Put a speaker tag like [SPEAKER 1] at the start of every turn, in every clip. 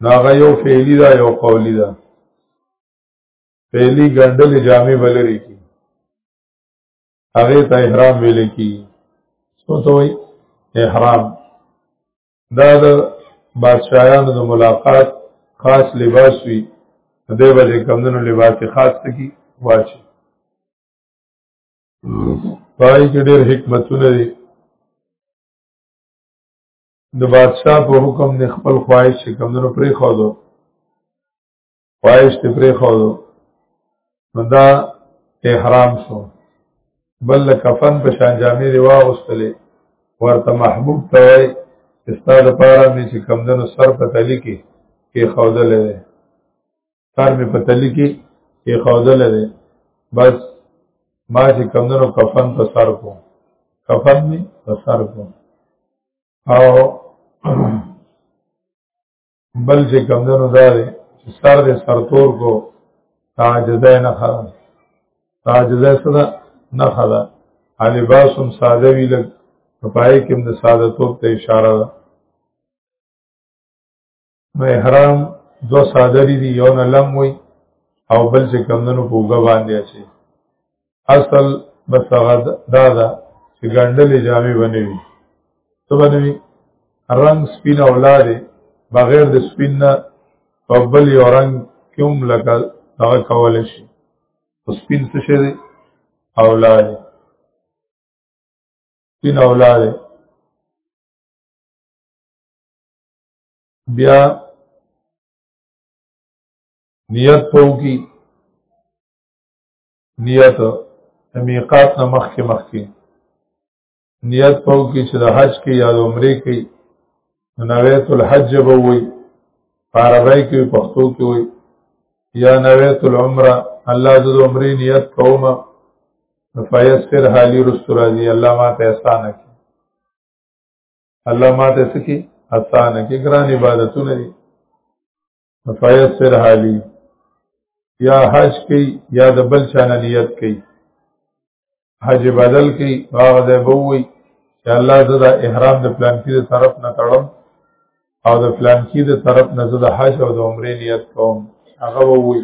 [SPEAKER 1] ناغه یو فعلی دا یو قولی دا فعلی ګندل جامع بلری کی هغه ته احرام ویل کی څه ته وای احرام دا د بادشاہانو د ملاقات خاص لباس وی دې وجه کمندونو لباس خاص کی واچي پای کې ډېر حکمتونه دي د بادشاہ په حکم نه خپل خواهش چې کمونو پرې خو دو خواهش ته پرې خو دو دا احرام شو بل کفن په شان جامې دی واغستلې ورته محبوب ته وای استاد پاره مې چې کمدنو سر په تلی کې کې خودلې کار مې په تلی کې کې خودل دی بس ما چې کمدنو کفن په سر کو کفن مې په سر کو او بل چې کمدنو دا دی چې سر دې سرتور کو تاجزه نه خراب تاجزه سره نه خراب الباسم ساده وی لګ پای کې د ساده توپ ته اشاره ده نو احرام دو ساده دي یو نه لم وي او بل چې کمندونو په وګ باندې اچي اصل بس هغه دا ده چې ګندلې جامې باندې وي ته باندې وي رنگ سپین او لار بغیر د سپین نه په بل یو رنگ کوم لکه هغه کول شي او سپین څه شي دی او لار سپین او لار بیا نیت پو کی نیت میقات نه مخ کې مخ کې نیت پو کی چې د حج کې یا د عمره کې نویت الحج به وي عربی کې پښتو کې وي یا نویت العمره الله د عمرې نیت کوم فیسر حالی رستو راځي الله ما ته احسان کړي الله ما ته سکی آسان کې ګران عبادتونه دي فیسر حالی یا حج کوي یا د بل چانه نیت کوي حج بدل کوي هغه ځای به وي چې الله زه د احرام د پلان کې د طرف نه تړم او د پلان کې د طرف نه زه د حج او د عمرې نیت کوم هغه به وي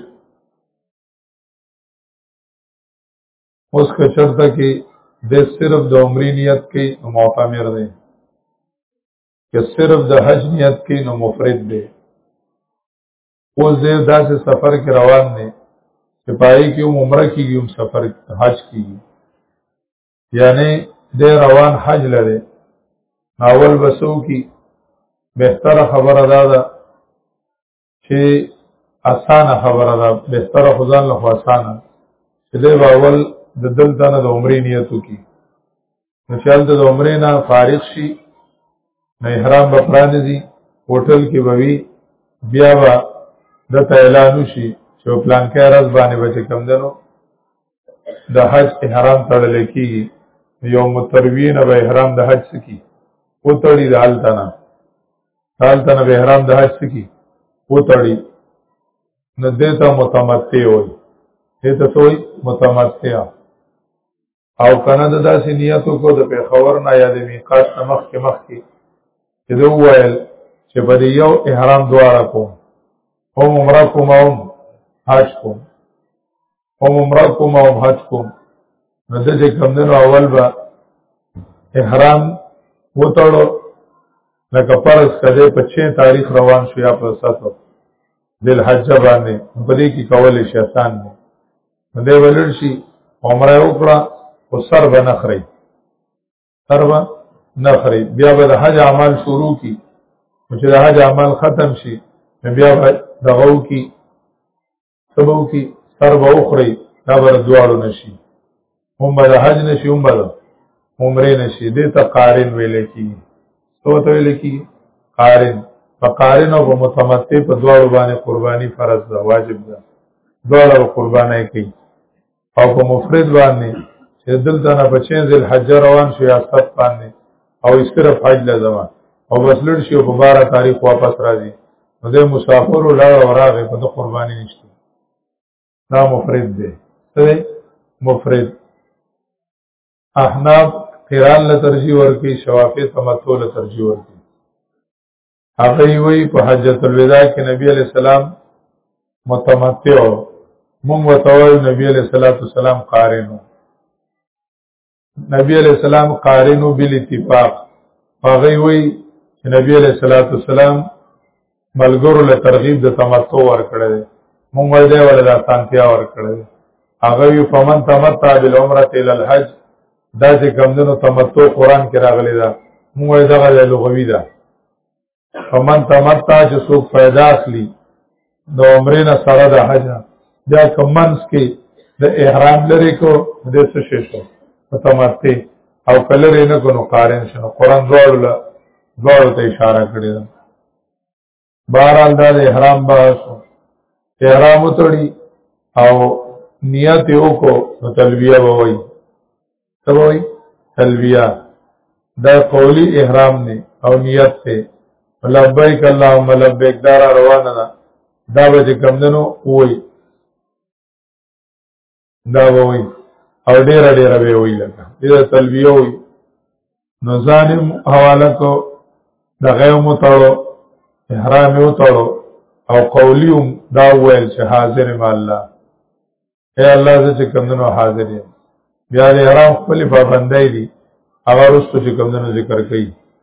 [SPEAKER 1] اوس که چرته کې د صرف د عمرې نیت کې نو معتمر دی که صرف د حج نیت کې نو مفرد دی اوس دې داسې سفر کې روان دی چې پای کې عمره کېږي هم سفر حج کېږي یعنی د روان حج لري اول بسو کی بهتره خبره دا ده چې اسانه خبره ده بهتره خدان له اسانه چې د اول د دلته نه د عمرې نیت وکي نو چې هلته د عمرې نه فارغ شي نو احرام به پرانځي هوټل کې به وي بیا به د اعلان وشي چې پلان کې راز باندې به چې کم دنو د حج احرام تړل کېږي یو متروین به احرام د حج سکی او تړي د هلته نه حال تنه به احرام د حج کی وتړي نو دته متمتع وي دته سوې متمتع او کنه د داسې نیتو کو د پیښور نه یا د میقات نه مخ کې مخ کې چې دوه ویل چې په یو احرام دواره کوم هم عمره کوم هم حج کوم او عمره کوم او حج کوم نو د دې کوم دنو اول به احرام وتړو لکه فرض کده په 6 تاریخ روان شو یا په 7 دل حج باندې په دې کې کول شي آسان دی نو دې ولر شي عمره وکړه او سر به نخري سر به نخري بیا به د حج اعمال شروع کی چې د حج اعمال ختم شي بیا به دغو کی سبو کی سر به اخری دا بر دوارو نشی هم بر حج نشی هم بر عمره نشی دیتا قارن ویلے کی سو تا ویلے کی قارن په قارن او په متمتع په دواړو باندې قرباني فرض ده واجب ده دواړه قرباني کوي او په مفرد باندې چې دلته نه په چین ذل حج روان شو یا سب باندې او صرف حج لازم او بس لړ شي په 12 تاریخ واپس راځي نو د مسافر لړ او راغه په قرباني نشته دا مفرد دی څه مفرد احناف قران له ترجیح ورکی شوافی تمتع له ترجیح ورکی هغه وی په حجۃ الوداع کې نبی علی السلام متمتع مونږ وتوی نبی علی صلوات والسلام قارنو نبی علی السلام قارنو بل اتفاق هغه وی چې نبی علی صلوات والسلام ملګرو له ترغیب د تمتع ور کړی مونږ ول دی ول د سانتیا ور کړی هغه یو فمن تمتع بالعمره الى الحج دا چې کمدنو تمتو قرآن کې راغلی ده موږ دغه د لغوي ده فمن تمتع چې څوک پیدا اخلي د عمرې نه سره د حج نه بیا کمنس کې د احرام لري کو د څه شي شو تمتع او کله رینه کو نو قارن شنو قرآن دوړل دوړو ته اشاره کړی ده بهرحال دا د احرام بحث احرام وتړي او نیت یې وکړو نو تلبیه به وایي څه به وایي تلبیه دا قولی احرام دی او نیت دی لبیک اللهم لبیک دا روانه ده دا به چې کمدنو وایي دا وایي او ډېر ډېر به وایي لکه دا تلبیه وایي نو ظالم حواله کو د غیو متړو احرام یو تړو او قولیوم دا ویل چې حاضر ما الله اے الله زه چې کمندونو حاضر یم بیا د احرام خپل پابندۍ دي هغه رستو چې کمندونو ذکر کوي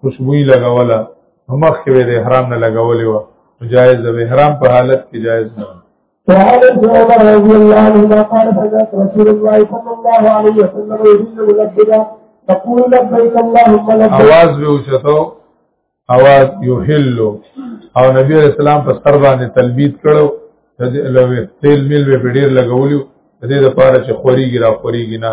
[SPEAKER 1] خوشبوئی لګوله مخ کې به د احرام نه لګولې و جایز د احرام په حالت کې جایز نه
[SPEAKER 2] وعن ابن عمر رضي الله عنهما قال فجاءت رسول الله صلى الله عليه وسلم يريد ملبدا تقول لبيك اللهم لبيك
[SPEAKER 1] اواز به اوچتو اواز يحل او نبی علیہ السلام په سر باندې تلبید کړو لوي تیل میل به ډیر لګولیو د دې لپاره چې خوريږي را خوريږي نه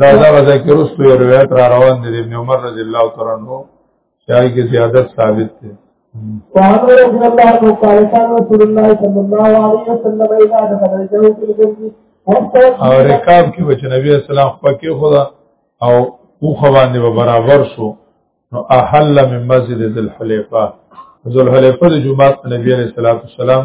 [SPEAKER 1] دا دا غزا کې رسو یو روایت را روان دي ابن عمر رضی الله تعالی عنہ چې هغه کې زیادت ثابت دي
[SPEAKER 2] وعن رسول الله صلى الله عليه وسلم رسول الله صلى الله عليه وسلم اذا دخل الجو في الجنه
[SPEAKER 1] او رکاب کې بچ نبی اسلام پکې خدا او او خوانه به برابر شو نو احل من مسجد ذل حلیفه ذل حلیفه د جمعه نبی علیہ الصلوۃ والسلام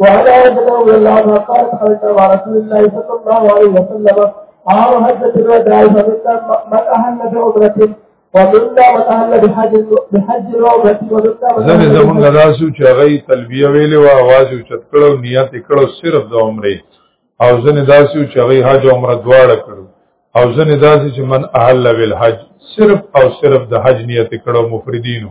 [SPEAKER 2] وعلى عبد الله رضي الله عنه قال خرجت مع رسول الله صلى الله عليه وسلم عام حجة الوداع فمنا من أهل بعمرة ومنا من أهل بحج بحج وعمرة ومنا من
[SPEAKER 1] زمه
[SPEAKER 2] زمون
[SPEAKER 1] غداسو چې هغه تلبیه ویلې وا आवाज او چت کړو نیت کړو صرف د عمره او زنه داسو چې هغه حج عمره دواړه کړو او زنه داسو چې من اهل بالحج صرف او صرف د حج نیت کړو مفردینو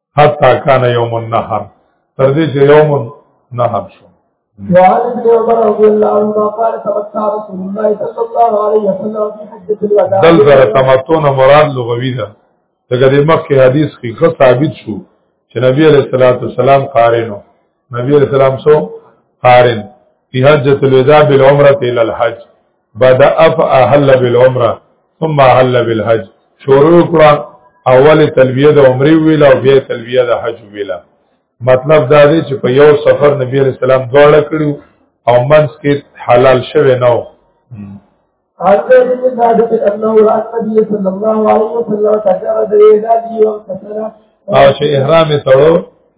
[SPEAKER 1] حتا کان یوم النحر تر دې چې یوم النحر شو
[SPEAKER 2] وعن ابن عمر رضي الله عنهما قال تمتع رسول الله صلى الله عليه وسلم في حجة الوداع
[SPEAKER 1] دل در تمتعنا مراد لغوي ده دغه د مخکې حدیث کې ښه ثابت شو چې نبی علیہ الصلوۃ والسلام قارینو نبی علیہ السلام سو قارن فی حجۃ الوداع بالعمرہ الی الحج بدا اف اهل بالعمرہ ثم اهل بالحج شروع کړه اول تلبیه د عمره ویلا او بیا تلبیه د حج ویلا مطلب دا دی چې په یو سفر نبی علیہ السلام دوړه کړو او منځ کې حلال شوه نو
[SPEAKER 2] عن زيد بن ثابت انه راى النبي صلى الله عليه وسلم تجرد يديه وانكسر
[SPEAKER 1] او چې احرام تړو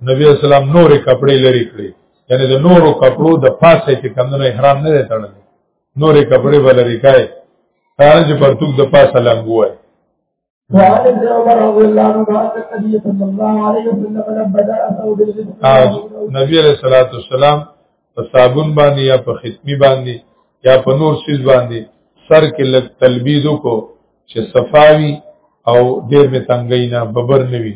[SPEAKER 1] نبی اسلام نورې کپڑے لري کړې یعنی د نورو کپړو د پاسه چې کمونو احرام نه دی تړل نورې کپړې بلری کای هغه چې پرتوک د پاسه لنګوای
[SPEAKER 2] وعن ابن عمر رضي الله عنه قال النبي صلى الله عليه وسلم لما درسه بالغسل
[SPEAKER 1] نبی عليه الصلاه والسلام په صابون باندې یا په ختمی باندې یا په نور شیز باندې سر کې لږ تلبیز وکړو چې صفاوي او ډېر می تنګینا ببر نوي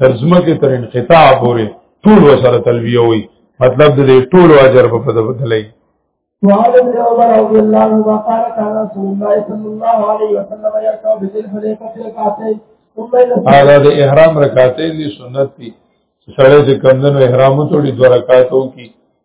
[SPEAKER 1] تر ځمکه تر انقطاع پورې ټول وسره تلبیه وي مطلب د دې ټول اجر په پد بدلای
[SPEAKER 2] وعن ابن عمر رضي الله عنهما قال كان رسول الله صلى الله عليه وسلم يركع بذي الحليفة ركعتين ثم
[SPEAKER 1] هذا د احرام رکعتين دي سنت دي سړی چې کمندنو احرام ته ډي دوه رکعاتو
[SPEAKER 2] کې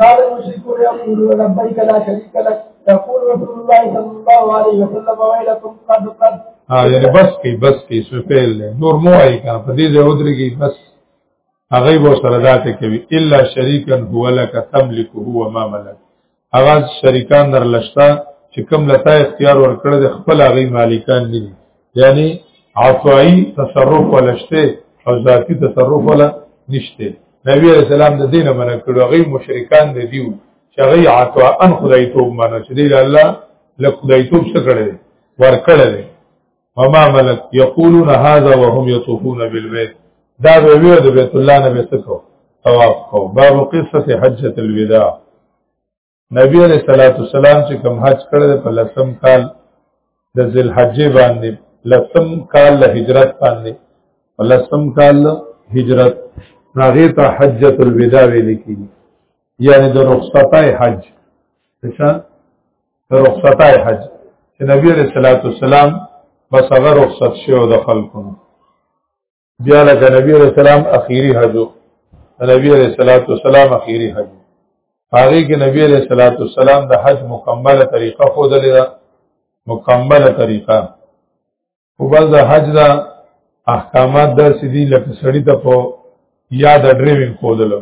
[SPEAKER 2] قال المشركون يقولون لبيك لا شريك لك يقول رسول الله صلى الله عليه وسلم ويلكم قد قد
[SPEAKER 1] ها یعنی بس کی بس کی سو فعل له نور مو ای کا په دې ځای ودرېږي بس هغه به سره داته کوي الا شریکا هو لك تملك هو ما ملك هغه شریکان در لشتا چې کوم لتا اختیار ورکړ د خپل هغه مالکان نه یعنی عطائی تصرف ولشته او ذاتی تصرف ولا نشته نبی علیہ السلام د دینه منع کړو غي مشرکان د دیو چې غي عطا ان خدای توب منو چې دی الله له خدای توب څخه کړي ور کړي وما ملک یقولون هذا وهم یطوفون بالبيت دا به ویو د بیت الله نه به څه کو طواف کو باب قصه حجۃ الوداع نبی علیہ الصلوۃ والسلام چې کوم حج کړل په لسم کال د ذل حج باندې لسم کال له هجرت باندې لسم کال هجرت هغه ته حجۃ الوداع ویل کیږي یعنی د رخصتای حج څه د رخصتای حج چې نبی علیہ الصلوۃ والسلام بس هغه رخصت شو د خلکو بیا لکه نبی علیہ السلام اخیری حجو نبی علیہ الصلوۃ والسلام اخیری حج هغه کې نبی علیہ الصلوۃ والسلام د حج مکمله طریقه خو دلې ده مکمله طریقه او بس د حج دا احکامات د سیدی لکه سړی ته په یاد ډریوینګ خودلو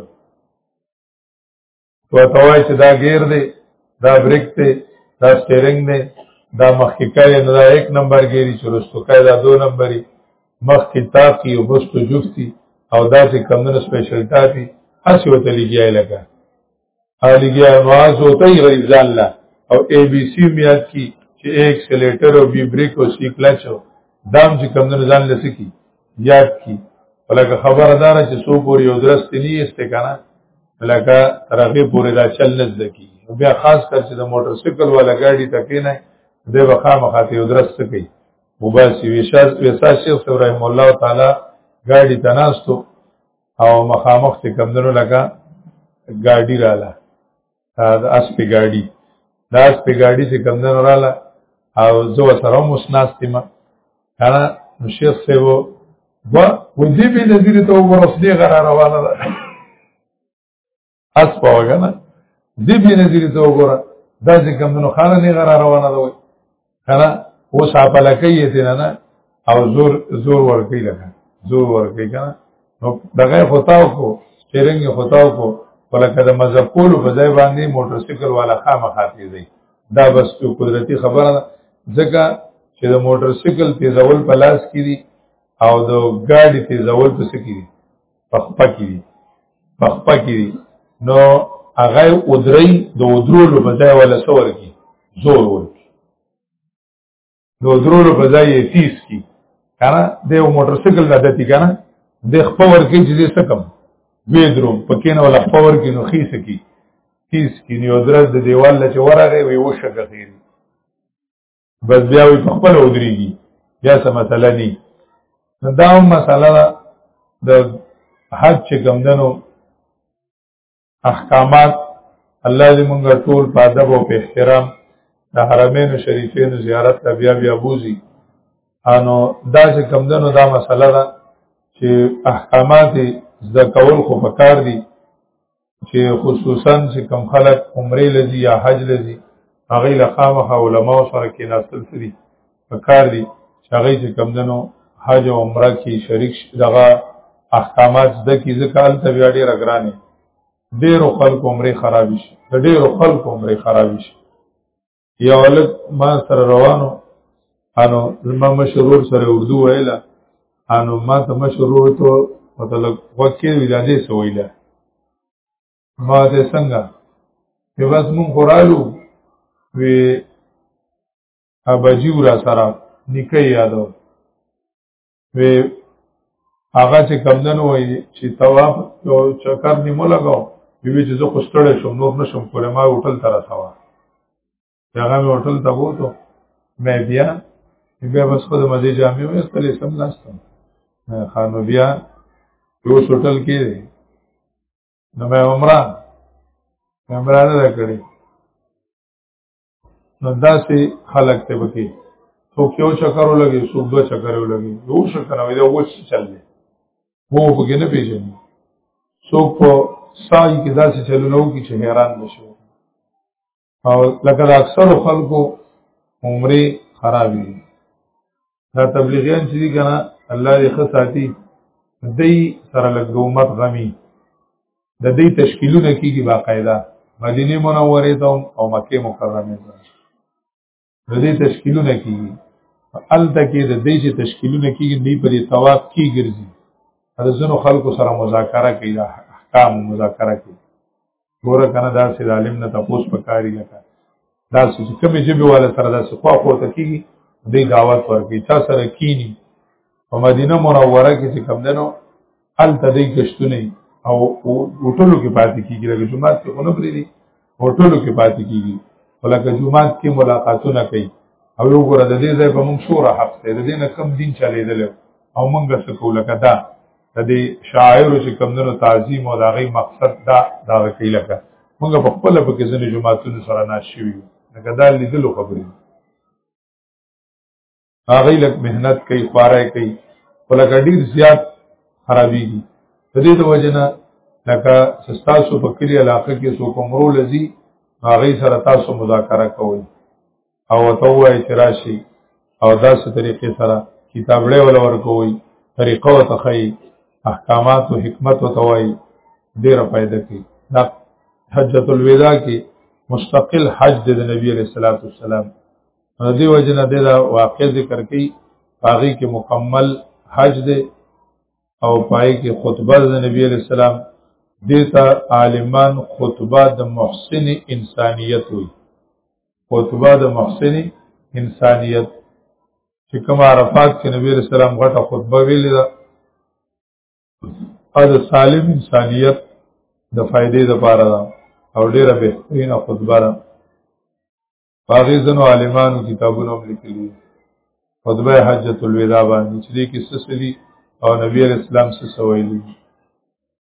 [SPEAKER 1] و توای چې دا غیر دی دا بریک دی دا سټیرینګ دی دا مخکې کای نه دا 1 نمبر ګیری چې رستو کای دا 2 نمبرې مخکې تاقی او بستو جفتی او دا چې کمونه سپیشل ټاپی اسی وته لګیای لګا الیګیا نواز وته غریب ځان لا او ای بی سی میاد کی چې ایکسلیټر او بی بریک او سی کلچ دام چې کمونه ځان لسی کی یاد کی ولکه خبردار چې سو پور یو درس تلی است کنه ولکه ترغه پورې دا چل نه ځکی بیا خاص کر چې د موټر سایکل والا ګاډي تکې نه د وخا مخاته یو درس کوي مباسی ویشاز ویسا شیخ ابراهیم الله تعالی ګاډي تناستو او مخامخ ته کمندونو لگا ګاډي رااله د اس په ګاډي د اس په ګاډي چې کمدن رااله او زه سره هم اوس ناستې ما کنه نو شیخ صاحب و و دې به نظیر ته ورسدې غره روانه ده اس په وګنه دې به نظیر ته وګوره دا چې کمدنو خانه نه غره روانه ده وای کنه و صاحب لکې ته نه او زور زور ورکی لکه زور ورکی کنه نو دغه خطاو کو چیرنګ خطاو کو ولکه د مذهب کول په ځای باندې موټر سایکل والا خامه خاطی دی دا بس یو قدرتی خبره ده ځکه چې د موټر سایکل تیزول په لاس کې دي او د ګاډي تیزول په سکی دي پخپا کې وي پخپا کې وي نو هغه ودري د ودرولو په ځای ولا سور کی زور ورکی د ودرولو په ځای یې تیز کی کنه د یو موټر سایکل د دتی کنه د خپور کې چې دې سکم وې درو پکې نه ولا خپور کې نو خیس کی تیز کی نیو درز د دیوال لچ ورغه وی وشکه خیر بس بیا وي په خپل ودرېږي بیا څه مسله نه دا هم مسله ده د حج چې ګمدنو احکامات الله دې مونږ ټول په ادب او په احترام د حرمین شریفین زیارت ته بیا بیا بوزي انو دا چې کمدنو دا مسله ده چې احکامات زده کول خو پکار دي چې خصوصا چې کم خلک عمره لذي یا حج لذي هغه له خامخ علما سره کې ناسل سری پکار دي چې هغه چې کم دنو حج او عمره کې شریک دغه احکامات د کی ځکال ته بیا ډیر اگرانه ډیرو خلکو عمره خراب شي ډیرو خلکو عمره خراب شي یو ولد ما سره روانو انو زما مشرور سره اردو ویلا انو ما ته مشرور ته مطلب وکیل ولادې سویلا ما ته څنګه په بس مون خورالو وی ابجیو را سره نکي یادو وی هغه چې کمدن وای چې تواب یو چکر نیمو لګاو بیبي چې زه خوستړې شم نور نشم کولای ما هوټل ته رسوا هغه مې هوټل ته ووتو مې بیا بیا بس خو د مزه جامې وستلې سم لاستم خانو بیا یو هوټل کې دی نو مې عمران عمران نه کړی نو داسې خلک ته بکی تو کیو چکر لګي سو دو چکر لګي یو شکر وي دا وڅ چل دی وو په کې نه پیژني سو په سای کې داسې چلونه وو چې حیران نشو او لکه اکثر خلکو عمره خرابې دا تبلیغیان چې دي کنه الله دې ښه ساتي دای سره لږ د امت غمی د دې تشکیلونه کیږي باقاعده مدینه منوره ته او مکه مکرمه ته د دې تشکیلونه کیږي الته کې د دې چې تشکیلونه کیږي دې په دې تواب کې ګرځي د زنو خلکو سره مذاکره کوي احکام مذاکره کوي ګوره کنه دا سې عالم نه تاسو په کاری لکه دا چې کومې جبه والا سره دا څه خو خو ته کیږي دې دعوت ورکړي چا سره کینی په مدینه منوره کې چې کم دنو ال تدې کشتونه او هوټلو کې پاتې کیږي لکه جمعه کې خو نه پرې دي هوټلو کې پاتې کیږي ولکه جمعه کې ملاقاتونه کوي او یو ګره د دې ځای په موږ شو را حق ته د دې نه کم دین چلیدل او موږ څه کوو لکه دا د دې شاعر چې کمندونو تعظیم او د غي مقصد دا دا کوي لکه موږ په خپل په کې ځنې جماعتونو سره ناشې وي لکه دا لیدلو خبرې هغه لک مهنت کوي خوارای کوي ولکه ډیر زیات خرابېږي د دې د وجنه لکه سستاسو په کلی علاقې کې سو کومرو لذي هغه سره تاسو مذاکره کوئ او ته وای چې راشي او داسې طریقې سره کتاب له ول ورکوي طریقه او تخی احکامات او حکمت او توای ډیره فائدہ کوي دا حجۃ الوداع کې مستقل حج د نبی علیہ الصلوۃ والسلام دې وجنه دا واقع ذکر کړي هغه کې مکمل حج دی او پای کې خطبه د نبی علیہ السلام دیتا عالمان خطبه د محسن انسانیت وي خطبه د محسن انسانیت چې کوم عرفات کې نبی رسول الله غټه خطبه ویلې ده او د سالم انسانیت د فائدې لپاره ده او ډیره بهترینه خطبه ده باغی زنو عالمانو کتابونو هم لیکلي خطبه حجۃ الوداع باندې چې کې سسلی او نبی رسول الله سره ویلي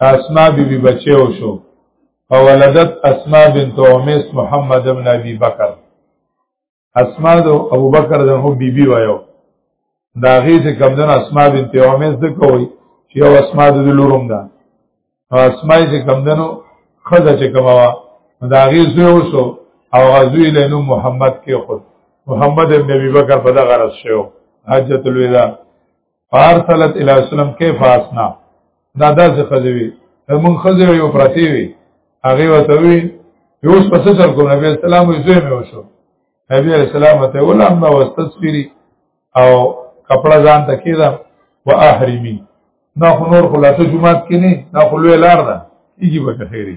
[SPEAKER 1] اسما بی بی بچه او شو فولدت اسما بنت عمیس محمد بن ابی بکر اسما د ابو بکر د هو بی بی وایو دا غي چې کمدن اسما بنت عمیس د کوي چې او اسما د لورم ده اسما چې کمدنو خزه چې کموا دا غي زو شو او غزوی له نو محمد کې خود محمد ابن ابي بکر په دغه غرض شو حجۃ الوداع فارسلت الی اسلم کیف اسنا دا داسې خزوی مون خزوی یو پرتی وی هغه وته وی یو اوس پس سر کو نبی اسلام یې زوی مې وشو نبی اسلام ته ولهم ما واستسفری او کپڑا ځان تکیدا واحرمی نا خو نور خلاصه جمعات کې نه نا خو لوی لار ده کیږي به خیری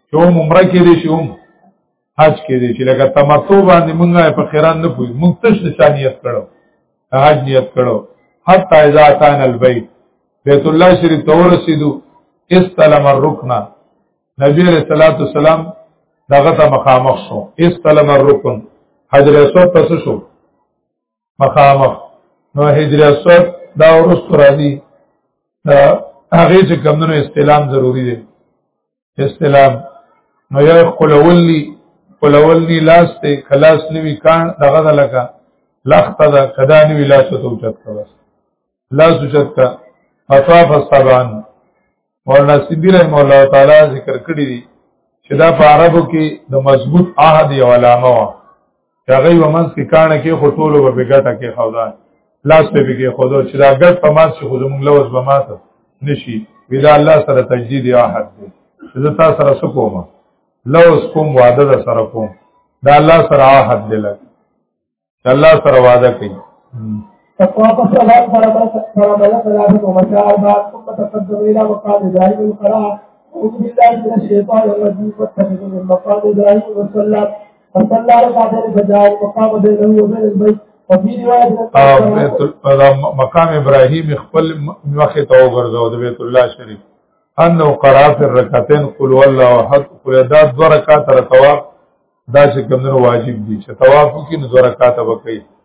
[SPEAKER 1] چې هم عمره کې دي شي هم حج کې دي چې لکه تمتع باندې مونږه په خیران نه پوي مونږ تش نشانیت کړو حج نیت کړو حتی اذا اتان البيت بیت الله شریف ته ورسېدو استلم الركن نبی علیہ الصلوۃ والسلام دغه ته مخامخ شو استلم الركن حجر اسود پس شو مخامخ نو حجر اسود دا ورست راځي هغه چې کمونو استلام ضروری دی استلام نو یو خلولی خلولی لاس ته خلاص نیوی کان دغه دلکا لخت دا کدا نیوی لاس ته اوچت کا بس لاس اوچت کا اطاف السبعان مولانا سیبی رحم الله تعالی ذکر کړی دی چې دا په عربو کې د مضبوط عهد یو علامه وه هغه یو منځ کې کانه کې خو ټولو به ګټه کې خودا لاس په کې خودا چې دا ګټ په ماس شي خو زموږ لوز به ماته نشي ودا الله سره تجدید احد دی زه تاسو سره سکوم لوز کوم وعده ده سره کوم دا الله سره احد دی لګ الله سره وعده کوي
[SPEAKER 2] فقام الصلاة فرمى لك العبد ومشاء بعد ثم تقدم إلى مقام إبراهيم القراءة أعوذ بالله من الشيطان الرجيم واتخذوا من مقام إبراهيم وسلم فصلى الله عليه وسلم فجاء وقام بينه وبين البيت وفي روايه
[SPEAKER 1] مقام ابراهيم خپل مخ ته وګرځاو د بیت الله شریف انه قرا في الركعتين قل والله احد قل دا دو رکعات رکوا دا چې کوم واجب دي چې طواف کې نو رکعات وکړي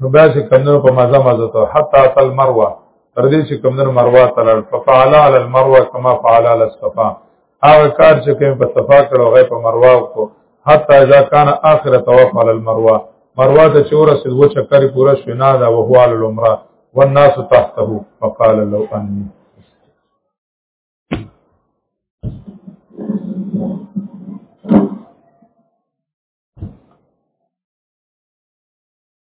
[SPEAKER 1] نو بیا چې کمنو په مزه مزه ته حتی اصل مروه تر دې چې کمنو مروه تر ففعل علی المروه کما فعل علی الصفا هغه کار چې کوم په صفا کړو غي په مروه کو حتی اذا کان اخر طواف علی المروه مروه ته چې ورسېد و چکر پورا شنا دا وهو علی العمره والناس تحته فقال لو اني